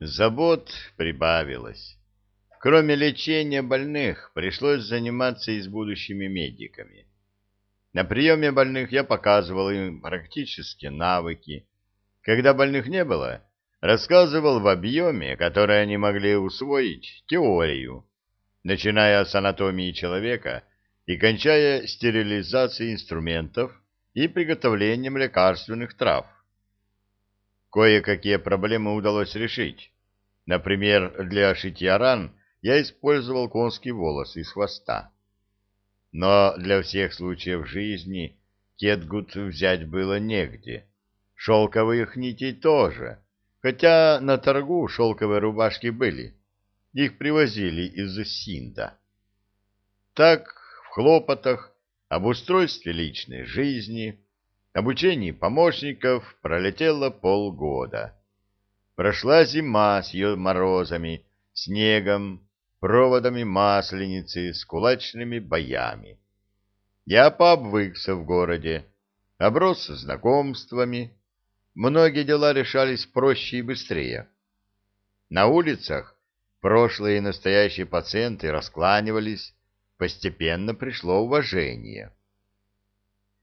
Забот прибавилось. Кроме лечения больных, пришлось заниматься и с будущими медиками. На приеме больных я показывал им практические навыки. Когда больных не было, рассказывал в объеме, который они могли усвоить, теорию, начиная с анатомии человека и кончая стерилизацией инструментов и приготовлением лекарственных трав. Кое-какие проблемы удалось решить. Например, для шитья ран я использовал конский волос из хвоста. Но для всех случаев жизни кетгут взять было негде. Шелковых нитей тоже, хотя на торгу шелковые рубашки были. Их привозили из Синда. Так, в хлопотах, об устройстве личной жизни, обучении помощников пролетело полгода. Прошла зима с ее морозами, снегом, проводами масленицы, с кулачными боями. Я пообвыкся в городе, оброс знакомствами. Многие дела решались проще и быстрее. На улицах прошлые и настоящие пациенты раскланивались, постепенно пришло уважение.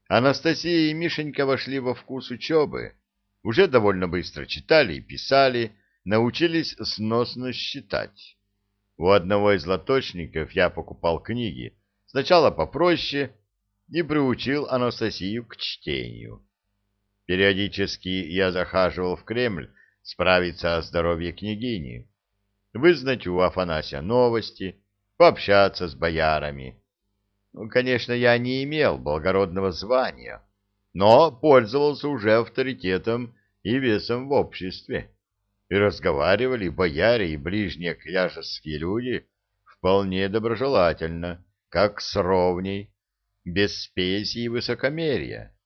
Анастасия и Мишенька вошли во вкус учебы, уже довольно быстро читали и писали, научились сносно считать. У одного из лоточников я покупал книги, сначала попроще, и приучил Анастасию к чтению. Периодически я захаживал в Кремль справиться о здоровье княгини, вызнать у Афанасия новости, пообщаться с боярами. Ну, конечно, я не имел благородного звания, но пользовался уже авторитетом и весом в обществе. И разговаривали бояре и ближние княжеские люди вполне доброжелательно, как с ровней, без спеси и высокомерия.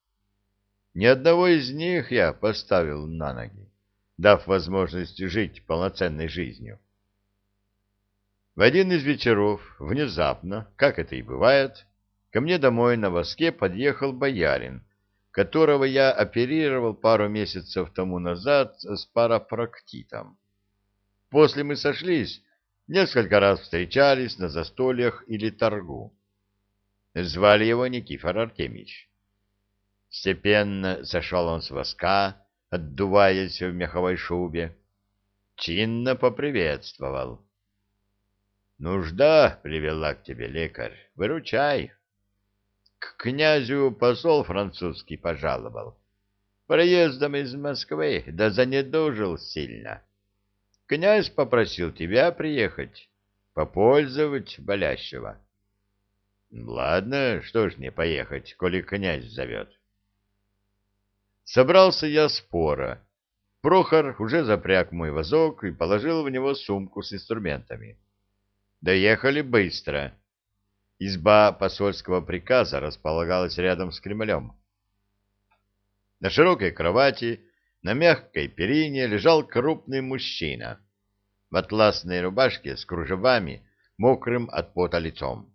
Ни одного из них я поставил на ноги, дав возможность жить полноценной жизнью. В один из вечеров, внезапно, как это и бывает, ко мне домой на воске подъехал боярин, которого я оперировал пару месяцев тому назад с парапроктитом. После мы сошлись, несколько раз встречались на застольях или торгу. Звали его Никифор Артемьевич. Степенно сошел он с воска, отдуваясь в меховой шубе. Чинно поприветствовал. Нужда привела к тебе, лекарь, выручай. К князю посол французский пожаловал. Проездом из Москвы, да занедужил сильно. Князь попросил тебя приехать, попользовать болящего. Ладно, что ж не поехать, коли князь зовет. Собрался я спора. Прохор уже запряг мой вазок и положил в него сумку с инструментами. Доехали быстро. Изба посольского приказа располагалась рядом с Кремлем. На широкой кровати, на мягкой перине лежал крупный мужчина в атласной рубашке с кружевами, мокрым от пота лицом.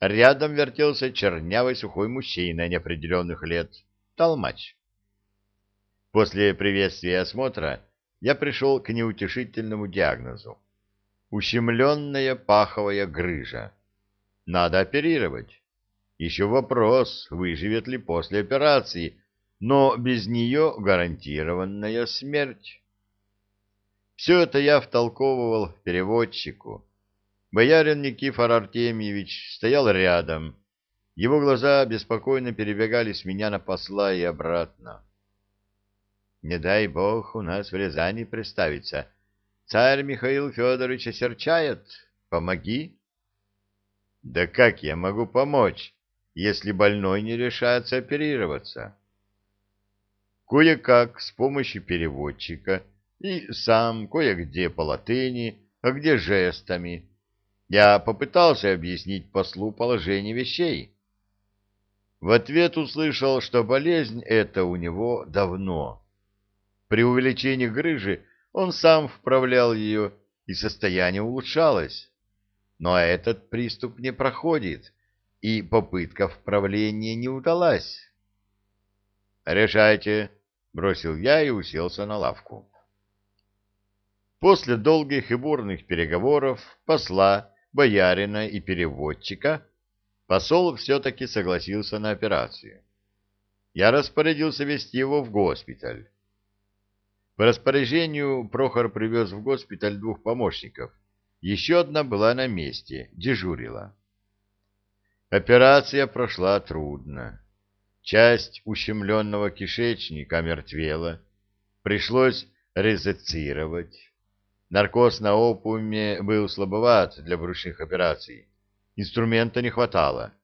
Рядом вертелся чернявый сухой мужчина неопределенных лет, толмач. После приветствия и осмотра я пришел к неутешительному диагнозу ущемленная паховая грыжа. Надо оперировать. Еще вопрос, выживет ли после операции, но без нее гарантированная смерть. Все это я втолковывал переводчику. Боярин Никифор Артемьевич стоял рядом. Его глаза беспокойно перебегали с меня на посла и обратно. Не дай бог у нас в Рязани представиться — Царь Михаил Федорович осерчает. Помоги. Да как я могу помочь, если больной не решается оперироваться? Кое-как с помощью переводчика и сам кое-где по латыни, а где жестами. Я попытался объяснить послу положение вещей. В ответ услышал, что болезнь эта у него давно. При увеличении грыжи он сам вправлял ее, и состояние улучшалось. Но этот приступ не проходит, и попытка вправления не удалась. «Решайте», — бросил я и уселся на лавку. После долгих и бурных переговоров посла, боярина и переводчика посол все-таки согласился на операцию. Я распорядился вести его в госпиталь. По распоряжению Прохор привез в госпиталь двух помощников. Еще одна была на месте, дежурила. Операция прошла трудно. Часть ущемленного кишечника мертвела. Пришлось резецировать. Наркоз на опуме был слабоват для брюшных операций. Инструмента не хватало.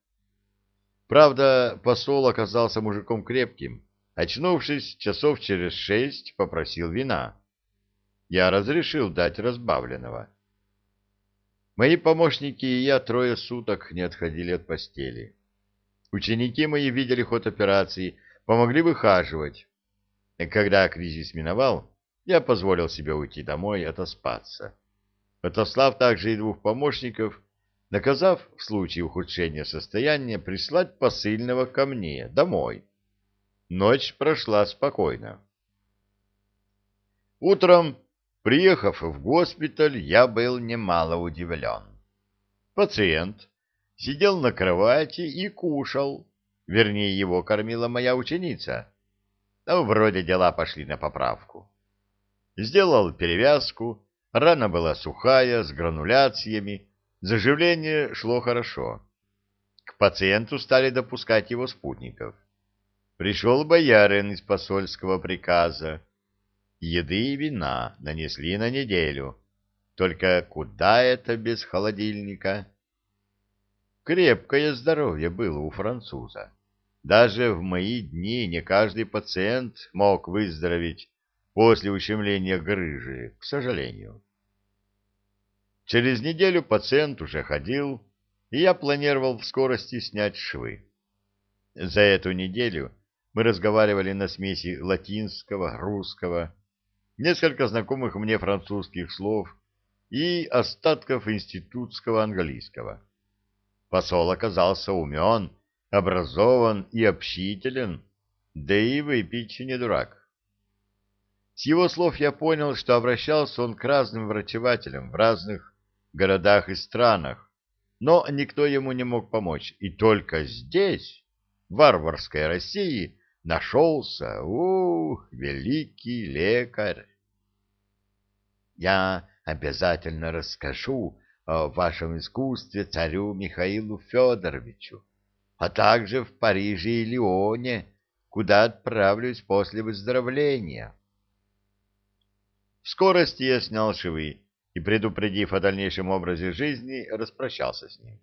Правда, посол оказался мужиком крепким. Очнувшись, часов через шесть попросил вина. Я разрешил дать разбавленного. Мои помощники и я трое суток не отходили от постели. Ученики мои видели ход операции, помогли выхаживать. Когда кризис миновал, я позволил себе уйти домой отоспаться. Отослав также и двух помощников, наказав в случае ухудшения состояния прислать посыльного ко мне домой. Ночь прошла спокойно. Утром, приехав в госпиталь, я был немало удивлен. Пациент сидел на кровати и кушал. Вернее, его кормила моя ученица. Ну, вроде дела пошли на поправку. Сделал перевязку, рана была сухая, с грануляциями, заживление шло хорошо. К пациенту стали допускать его спутников. Пришел боярин из посольского приказа. Еды и вина нанесли на неделю. Только куда это без холодильника? Крепкое здоровье было у француза. Даже в мои дни не каждый пациент мог выздороветь после ущемления грыжи, к сожалению. Через неделю пациент уже ходил, и я планировал в скорости снять швы. За эту неделю мы разговаривали на смеси латинского, русского, несколько знакомых мне французских слов и остатков институтского английского. Посол оказался умен, образован и общителен, да и выпить не дурак. С его слов я понял, что обращался он к разным врачевателям в разных городах и странах, но никто ему не мог помочь. И только здесь, в варварской России, нашелся, ух, великий лекарь. Я обязательно расскажу о вашем искусстве царю Михаилу Федоровичу, а также в Париже и Лионе, куда отправлюсь после выздоровления. В скорости я снял швы и, предупредив о дальнейшем образе жизни, распрощался с ним.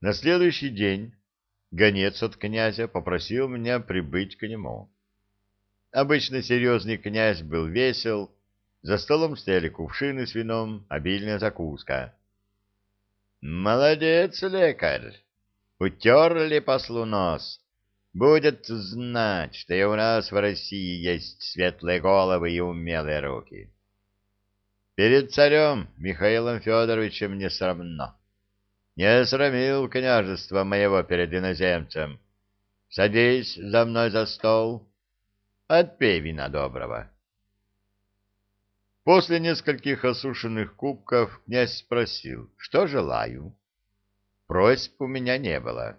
На следующий день гонец от князя попросил меня прибыть к нему. Обычно серьезный князь был весел, за столом стояли кувшины с вином, обильная закуска. «Молодец, лекарь! Утерли послу нос. Будет знать, что и у нас в России есть светлые головы и умелые руки. Перед царем Михаилом Федоровичем не срамно. Не срамил княжество моего перед иноземцем. Садись за мной за стол, отпей вина доброго». После нескольких осушенных кубков князь спросил, что желаю. Просьб у меня не было.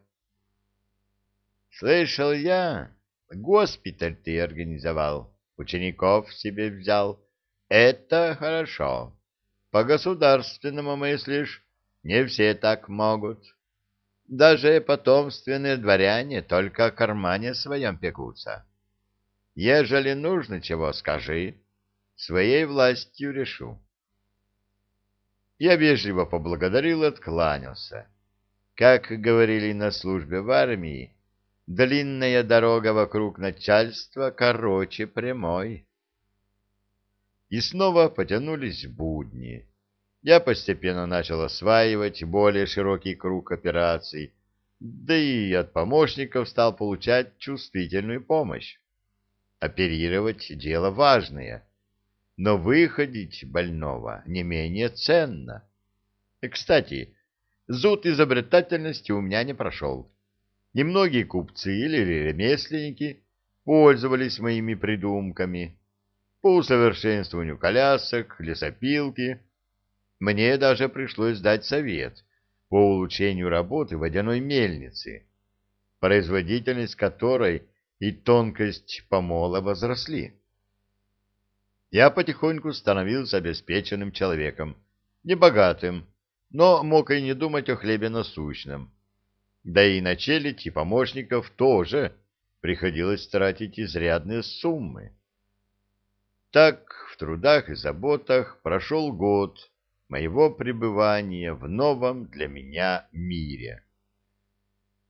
Слышал я, госпиталь ты организовал, учеников себе взял. Это хорошо. По-государственному мыслишь, не все так могут. Даже потомственные дворяне только о кармане своем пекутся. Ежели нужно чего, скажи своей властью решу. Я вежливо поблагодарил и откланялся. Как говорили на службе в армии, длинная дорога вокруг начальства короче прямой. И снова потянулись будни. Я постепенно начал осваивать более широкий круг операций, да и от помощников стал получать чувствительную помощь. Оперировать — дело важное — но выходить больного не менее ценно. И, кстати, зуд изобретательности у меня не прошел. Немногие купцы или ремесленники пользовались моими придумками. по усовершенствованию колясок, лесопилки. Мне даже пришлось дать совет по улучшению работы водяной мельницы, производительность которой и тонкость помола возросли. Я потихоньку становился обеспеченным человеком, небогатым, но мог и не думать о хлебе насущном. Да и на челядь и помощников тоже приходилось тратить изрядные суммы. Так в трудах и заботах прошел год моего пребывания в новом для меня мире.